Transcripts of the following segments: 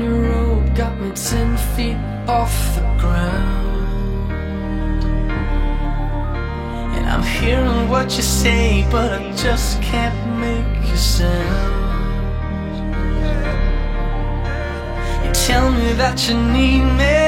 Your rope got me ten feet off the ground. And I'm hearing what you say, but I just can't make a sound. You tell me that you need me.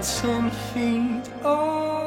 at some faint. Oh.